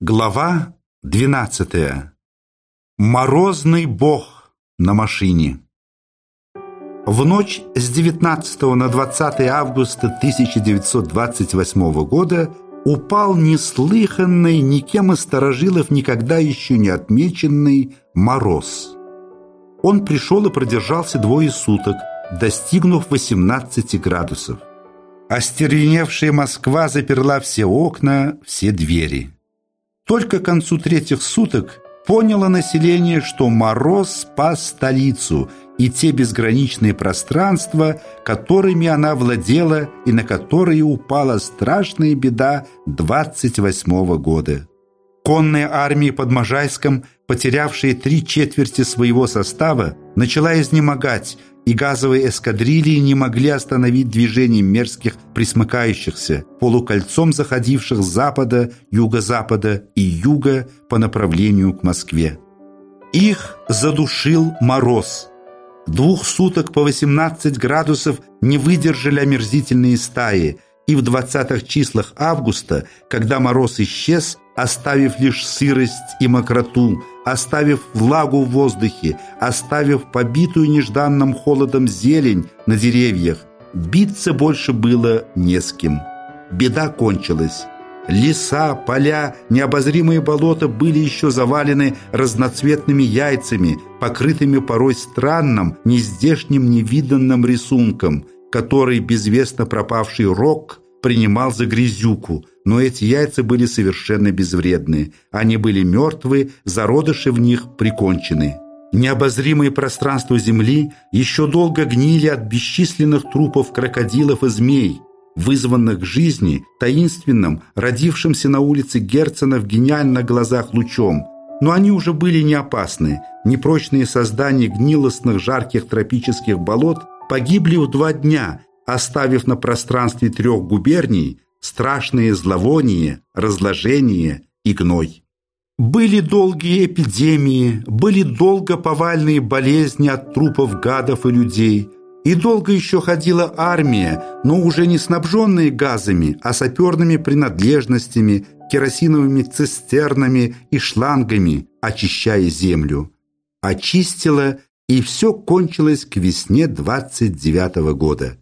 Глава 12. Морозный бог на машине. В ночь с 19 на 20 августа 1928 года упал неслыханный, никем из старожилов никогда еще не отмеченный мороз. Он пришел и продержался двое суток, достигнув 18 градусов. Остервеневшая Москва заперла все окна, все двери. Только к концу третьих суток поняло население, что мороз спас столицу и те безграничные пространства, которыми она владела и на которые упала страшная беда 28 года. Конная армия под Можайском, потерявшая три четверти своего состава, начала изнемогать, и газовые эскадрильи не могли остановить движение мерзких присмыкающихся, полукольцом заходивших с запада, юго-запада и юга по направлению к Москве. Их задушил мороз. Двух суток по 18 градусов не выдержали омерзительные стаи, и в 20-х числах августа, когда мороз исчез, оставив лишь сырость и мокроту, оставив влагу в воздухе, оставив побитую нежданным холодом зелень на деревьях, биться больше было не с кем. Беда кончилась. Леса, поля, необозримые болота были еще завалены разноцветными яйцами, покрытыми порой странным, нездешним, невиданным рисунком, который безвестно пропавший рок принимал за грязюку – но эти яйца были совершенно безвредны. Они были мертвы, зародыши в них прикончены. Необозримые пространства Земли еще долго гнили от бесчисленных трупов крокодилов и змей, вызванных к жизни таинственным, родившимся на улице Герцена в гениальных глазах лучом. Но они уже были не опасны. Непрочные создания гнилостных жарких тропических болот погибли в два дня, оставив на пространстве трех губерний страшные зловония, разложение и гной. Были долгие эпидемии, были долго повальные болезни от трупов гадов и людей, и долго еще ходила армия, но уже не снабженная газами, а саперными принадлежностями, керосиновыми цистернами и шлангами, очищая землю. Очистила, и все кончилось к весне 29 -го года.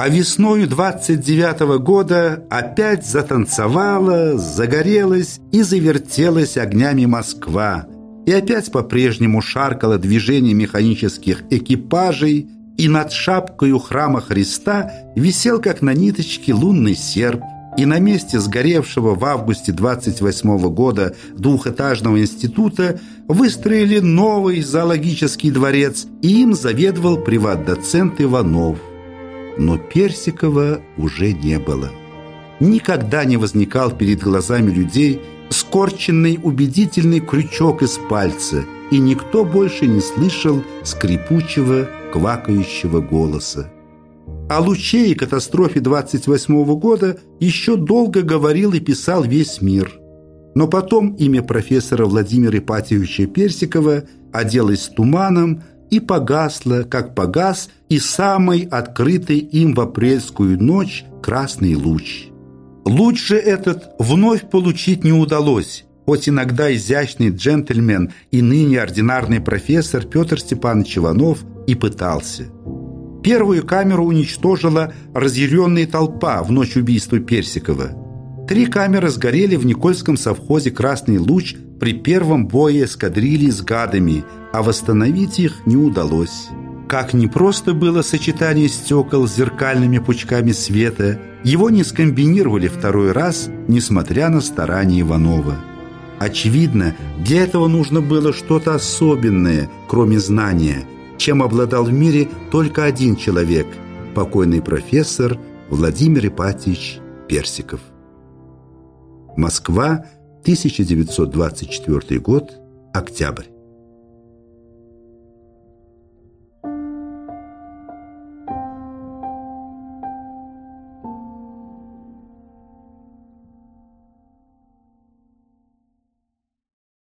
А весною 29 -го года опять затанцевала, загорелась и завертелась огнями Москва. И опять по-прежнему шаркало движение механических экипажей, и над шапкою храма Христа висел, как на ниточке, лунный серп. И на месте сгоревшего в августе 28 -го года двухэтажного института выстроили новый зоологический дворец, и им заведовал приват-доцент Иванов но Персикова уже не было. Никогда не возникал перед глазами людей скорченный убедительный крючок из пальца, и никто больше не слышал скрипучего, квакающего голоса. О луче и катастрофе 28 -го года еще долго говорил и писал весь мир. Но потом имя профессора Владимира Ипатьевича Персикова оделось туманом, и погасло, как погас и самый открытый им в апрельскую ночь красный луч. Луч же этот вновь получить не удалось, хоть иногда изящный джентльмен и ныне ординарный профессор Петр Степанович Иванов и пытался. Первую камеру уничтожила разъяренная толпа в ночь убийства Персикова. Три камеры сгорели в Никольском совхозе «Красный луч» при первом бое эскадрильи с гадами, а восстановить их не удалось. Как непросто было сочетание стекол с зеркальными пучками света, его не скомбинировали второй раз, несмотря на старания Иванова. Очевидно, для этого нужно было что-то особенное, кроме знания, чем обладал в мире только один человек – покойный профессор Владимир Ипатьевич Персиков. Москва, 1924 год, октябрь.